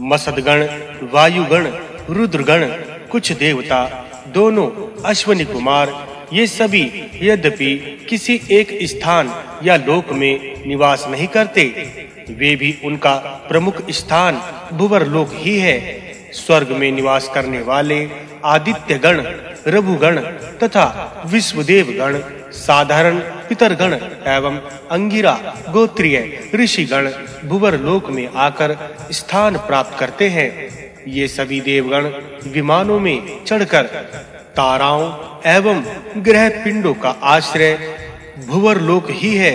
मसदगण, वायुगण, रुद्रगण, कुछ देवता, दोनों अश्वनी कुमार, ये सभी यद्यपि किसी एक स्थान या लोक में निवास नहीं करते, वे भी उनका प्रमुख स्थान भुवर लोक ही है। स्वर्ग में निवास करने वाले आदित्य गण रघु गण तथा विश्वदेव गण साधारण पितर गण एवं अंगिरा गोत्रीय ऋषि गण भुवर लोक में आकर स्थान प्राप्त करते हैं। ये सभी देवगण विमानों में चढ़कर ताराओं एवं ग्रह पिंडों का आश्रय भुवर लोक ही है।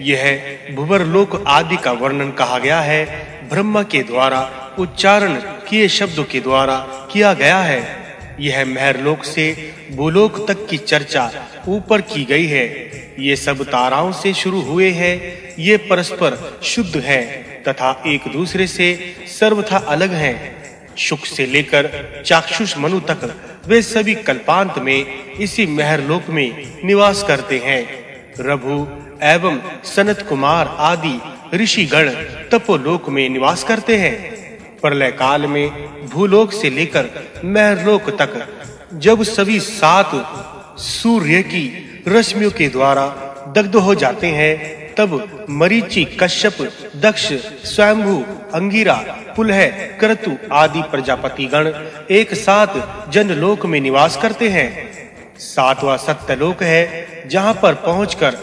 यह भुवर लोक आदि का वर्णन कहा गया है। ब्रह्मा के द्वारा उच्चारण किए शब्दों के द्वारा किया गया है। यह महरलोक से भूलोक तक की चर्चा ऊपर की गई है। ये सब ताराओं से शुरू हुए हैं। ये परस्पर शुद्ध हैं तथा एक दूसरे से सर्वथा अलग हैं। शुक से लेकर चाक्षुष मनु तक वे सभी कल्पांत में इसी महरलोक में निवास करते हैं। रघु एवं सनत कुमार आदि ऋषि गण तपोलोक में निवास करते हैं। प्रलय काल में भूलोक से लेकर महरलोक तक, जब सभी सात सूर्य की रश्मियों के द्वारा दग्ध हो जाते हैं, तब मरीचि, कश्यप, दक्ष, स्वयंभु, अंगिरा, पुलह, क्रतु आदि प्रजापति गण एक साथ जनलोक में निवास करते हैं। सातवां सत्यलोक है, जहाँ पर पहुंचकर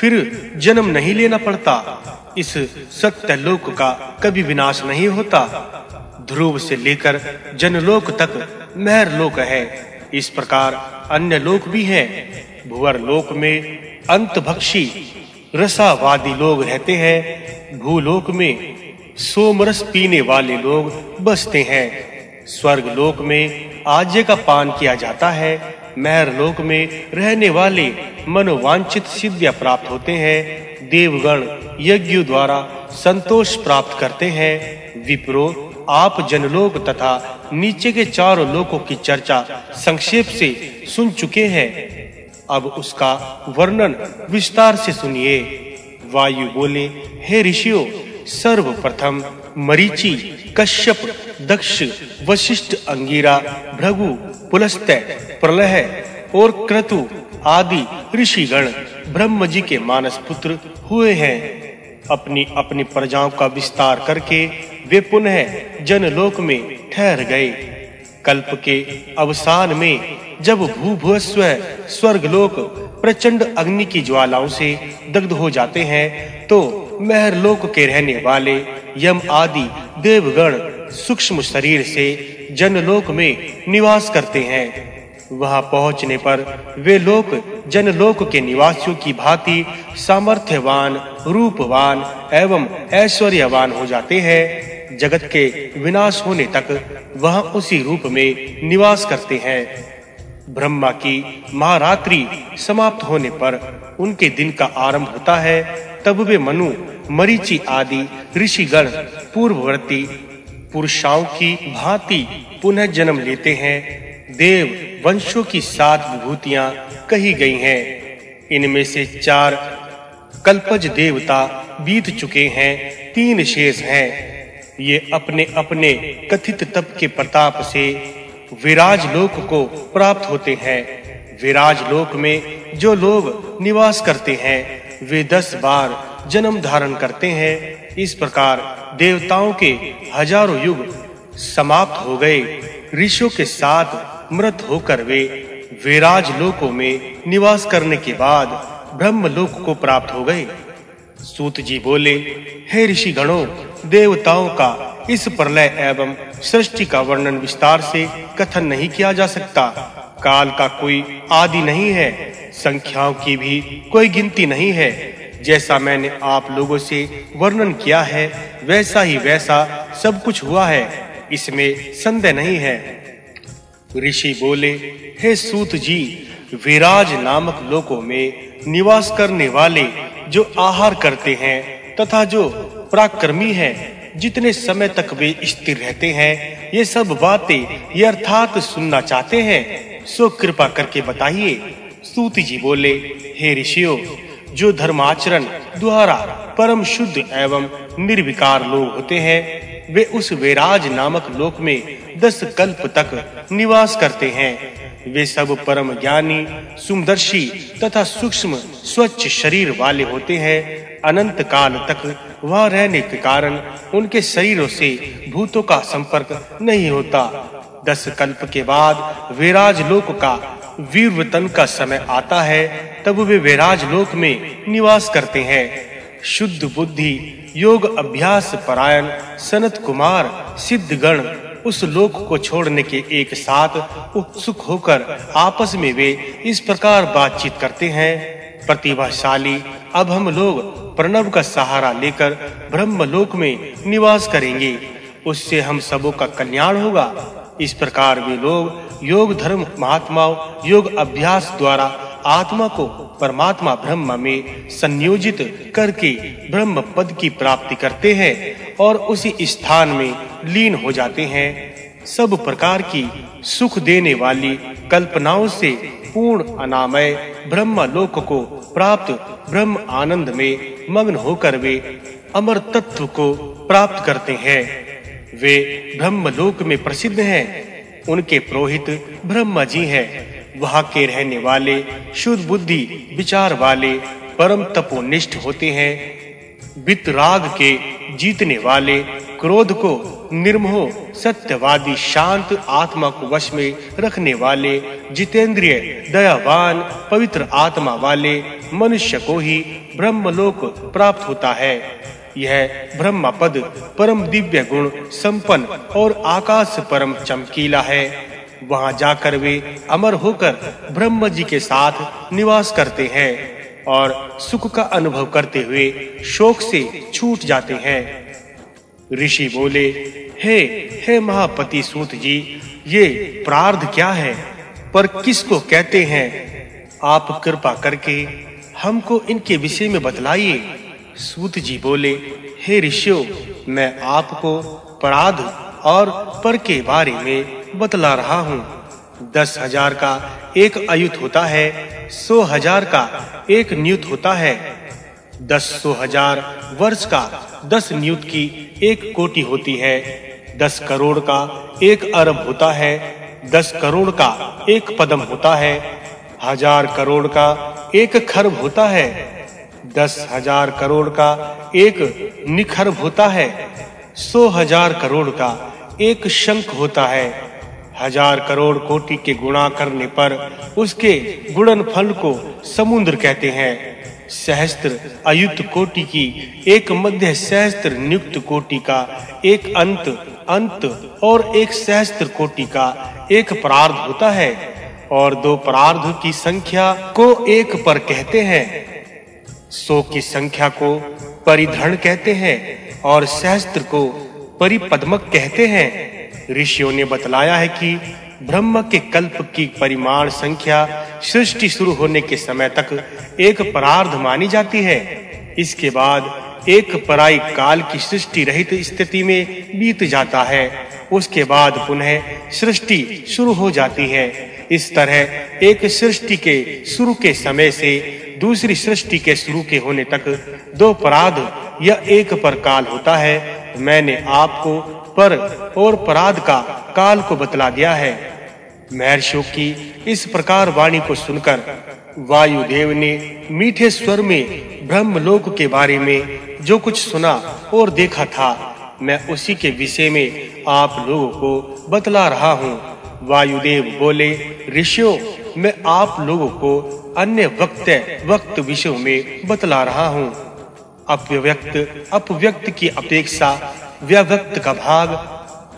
फिर जन्म नहीं लेना पड़ता। इस सत्य सत्यलोक का कभी विनाश नहीं होता। ध्रुव से लेकर जनलोक तक महर लोक है। इस प्रकार अन्य लोक भी हैं। भुवर लोक में अंतभक्षी, रसावादी लोग रहते हैं। भूलोक में सोमरस पीने वाले लोग बसते हैं। स्वर्ग लोक में आज्य का पान किया जाता है। महर लोक में रहने वाले मनोवांछित सिद्धियाँ प्राप्त होते हैं। देवगण यज्ञों द्वारा संतोष प्राप्त करते हैं। विप्रो, आप जनलोक तथा नीचे के चारों लोकों की चर्चा संक्षेप से सुन चुके हैं। अब उसका वर्णन विस्तार से सुनिए। वायु बोले, हे ऋषियों, सर्वप्रथम मरीचि, कश्यप, दक्ष, वशिष्ठ अंगीरा, भृगु पुलस्त्य प्रलय और क्रतु आदि ऋषिगण ब्रह्म जी के मानस पुत्र हुए हैं। अपनी अपनी प्रजाओं का विस्तार करके वे पुनः जनलोक में ठहर गए। कल्प के अवसान में जब भूभुवस्व स्वर्गलोक प्रचंड अग्नि की ज्वालाओं से दग्ध हो जाते हैं तो महरलोक के रहने वाले यम आदि देवगण सूक्ष्म शरीर से जनलोक में निवास करते हैं। वहाँ पहुँचने पर वे लोक जनलोक के निवासियों की भांति सामर्थ्यवान, रूपवान एवं ऐश्वर्यवान हो जाते हैं। जगत के विनाश होने तक वह उसी रूप में निवास करते हैं। ब्रह्मा की महारात्रि समाप्त होने पर उनके दिन का आरंभ होता है। तब वे मनु, मरीचि आदि, ऋषिगण, पूर्ववर्ती, पुरुषाओं की भांति पुनः जन्म लेते हैं। देव वंशों की सात विभूतियाँ कही गई हैं। इनमें से चार कल्पज देवता बीत चुके हैं, तीन शेष हैं। ये अपने अपने कथित तप के प्रताप से विराज लोक को प्राप्त होते हैं। विराज लोक में जो लोग निवास करते हैं, वे दस बार जन्म धारण करते हैं। इस प्रकार देवताओं के हज़ारों युग समाप्त हो गए। ऋषियों के साथ मृत होकर वे विराज लोकों में निवास करने के बाद ब्रह्म लोक को प्राप्त हो गए। सूत जी बोले, हे ऋषि गणों देवताओं का इस प्रलय एवं सृष्टि का वर्णन विस्तार से कथन नहीं किया जा सकता। काल का कोई आदि नहीं है, संख्याओं की भी कोई गिनती नहीं है। जैसा मैंने आप लोगों से वर्णन किया है, वैसा ही वैसा सब कुछ हुआ है। इसमें संदेह नहीं है। ऋषि बोले, हे सूत जी, विराज नामक लोकों में निवास करने वाले जो आहार करते हैं तथा जो पराक्रमी हैं, जितने समय तक वे स्थिर रहते हैं, ये सब बातें ये अर्थात सुनना चाहते हैं, सो कृपा करके बताइए। सूत जी बोले, हे ऋषियों, जो धर्माचरण द्वारा परम शुद्ध एवं निर्विकार लोग होते हैं, वे उस वेराज नामक लोक में दस कल्प तक निवास करते हैं। वे सब परम ज्ञानी सुमदर्शी तथा सूक्ष्म, स्वच्छ शरीर वाले होते हैं। अनंत काल तक वह रहने के कारण उनके शरीरों से भूतों का संपर्क नहीं होता। दस कल्प के बाद वेराज लोक का वीरवतन का समय आता है, तब वे वेराज लोक में निवास करते हैं। शुद्ध बुद्धि, योग अभ्यास परायण, सनत कुमार, सिद्धगण उस लोक को छोड़ने के एक साथ उत्सुक होकर आपस में वे इस प्रकार बातचीत करते हैं। प्रतिभाशाली, अब हम लोग प्रणव का सहारा लेकर ब्रह्मलोक में निवास करेंगे। उससे हम सबों का कल्याण होगा। इस प्रकार वे लोग योग धर्म महात्माओं, योग अभ्यास द्वारा आत्मा को परमात्मा ब्रह्म में संयोजित करके ब्रह्म पद की प्राप्ति करते हैं और उसी स्थान में लीन हो जाते हैं। सब प्रकार की सुख देने वाली कल्पनाओं से पूर्ण अनामय ब्रह्म लोक को प्राप्त ब्रह्म आनंद में मग्न होकर वे अमर तत्व को प्राप्त करते हैं। वे ब्रह्म लोक में प्रसिद्ध हैं। उनके पुरोहित ब्रह्मा जी हैं। वहाँ के रहने वाले, शुद्ध बुद्धि विचार वाले, परम तपोनिष्ठ होते हैं। वितराग के जीतने वाले, क्रोध को निर्मोह, सत्यवादी, शांत आत्मा को वश में रखने वाले, जितेंद्रिय, दयावान, पवित्र आत्मा वाले मनुष्य को ही ब्रह्मलोक प्राप्त होता है। यह ब्रह्म पद परम दिव्य गुण, संपन्न और आकाश परम चमकीला है। वहाँ जाकर वे अमर होकर ब्रह्म जी के साथ निवास करते हैं और सुख का अनुभव करते हुए शोक से छूट जाते हैं। ऋषि बोले, हे हे महापति सूत जी, ये प्रार्ध क्या है? पर किसको कहते हैं? आप कृपा करके हमको इनके विषय में बतलाइए। सूत जी बोले, हे ऋषियों, मैं आपको पराध और पर के बारे में बतला रहा हूँ। दस हज़ार का एक अयुत होता है, सौ हज़ार का एक न्यूत होता है दस सौ हज़ार वर्ष का दस न्यूत की एक कोटि होती है। दस करोड़ का एक अरब होता है। दस करोड़ का एक पदम होता है। हज़ार करोड़ का एक खरब होता है। दस हज़ार करोड़ का एक निखरब होता है। सौ हज़ार करोड़ का एक शंख होता है। हज़ार करोड़ कोटि के गुणा करने पर उसके गुणन फल को समुद्र कहते हैं। सहस्त्र अयुत कोटि की, एक मध्य सहस्त्र नियुक्त कोटि का, एक अंत अंत और एक सहस्त्र कोटि का, एक प्रार्ध होता है। और दो प्रार्ध की संख्या को एक पर कहते हैं। सो की संख्या को परिधरण कहते हैं और सहस्त्र को परिपद्मक कहते हैं। ऋषियों ने बतलाया है कि ब्रह्म के कल्प की परिमाण संख्या सृष्टि शुरू होने के समय तक एक परार्ध मानी जाती है। इसके बाद एक पराई काल की सृष्टि रहित स्थिति में बीत जाता है। उसके बाद पुनः सृष्टि शुरू हो जाती है। इस तरह एक सृष्टि के शुरू के समय से दूसरी सृष्टि के शुरू के होने तक दो पराध या एक पर काल होता है। मैंने आपको पर और पराध का काल को बतला दिया है। महर्षियों की इस प्रकार वाणी को सुनकर वायुदेव ने मीठे स्वर में ब्रह्मलोक के बारे में जो कुछ सुना और देखा था, मैं उसी के विषय में आप लोगों को बतला रहा हूँ। वायुदेव बोले, ऋषियों, मैं आप लोगों को अन्य वक्त वक्त विषयों में बतला रहा हूँ। अव्यक्त अपव्यक्त की अपेक्षा व्यक्त का भाग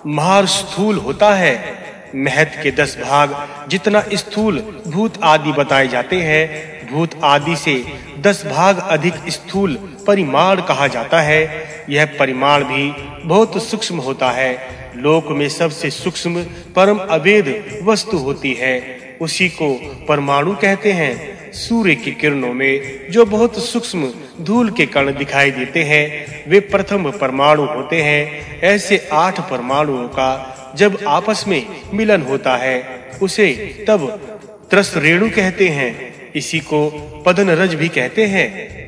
महार स्थूल होता है। महत के दस भाग जितना स्थूल भूत आदि बताए जाते हैं, भूत आदि से दस भाग अधिक स्थूल परिमाण कहा जाता है। यह परिमाण भी बहुत सूक्ष्म होता है। लोक में सबसे सूक्ष्म परम अवेद वस्तु होती है। उसी को परमाणु कहते हैं। सूर्य की किरणों में जो बहुत सूक्ष्म धूल के कण दिखाई देते हैं, वे प्रथम परमाणु होते हैं। ऐसे आठ परमाणुओं का जब आपस में मिलन होता है, उसे तब त्रस रेणु कहते हैं। इसी को पदन रज भी कहते हैं।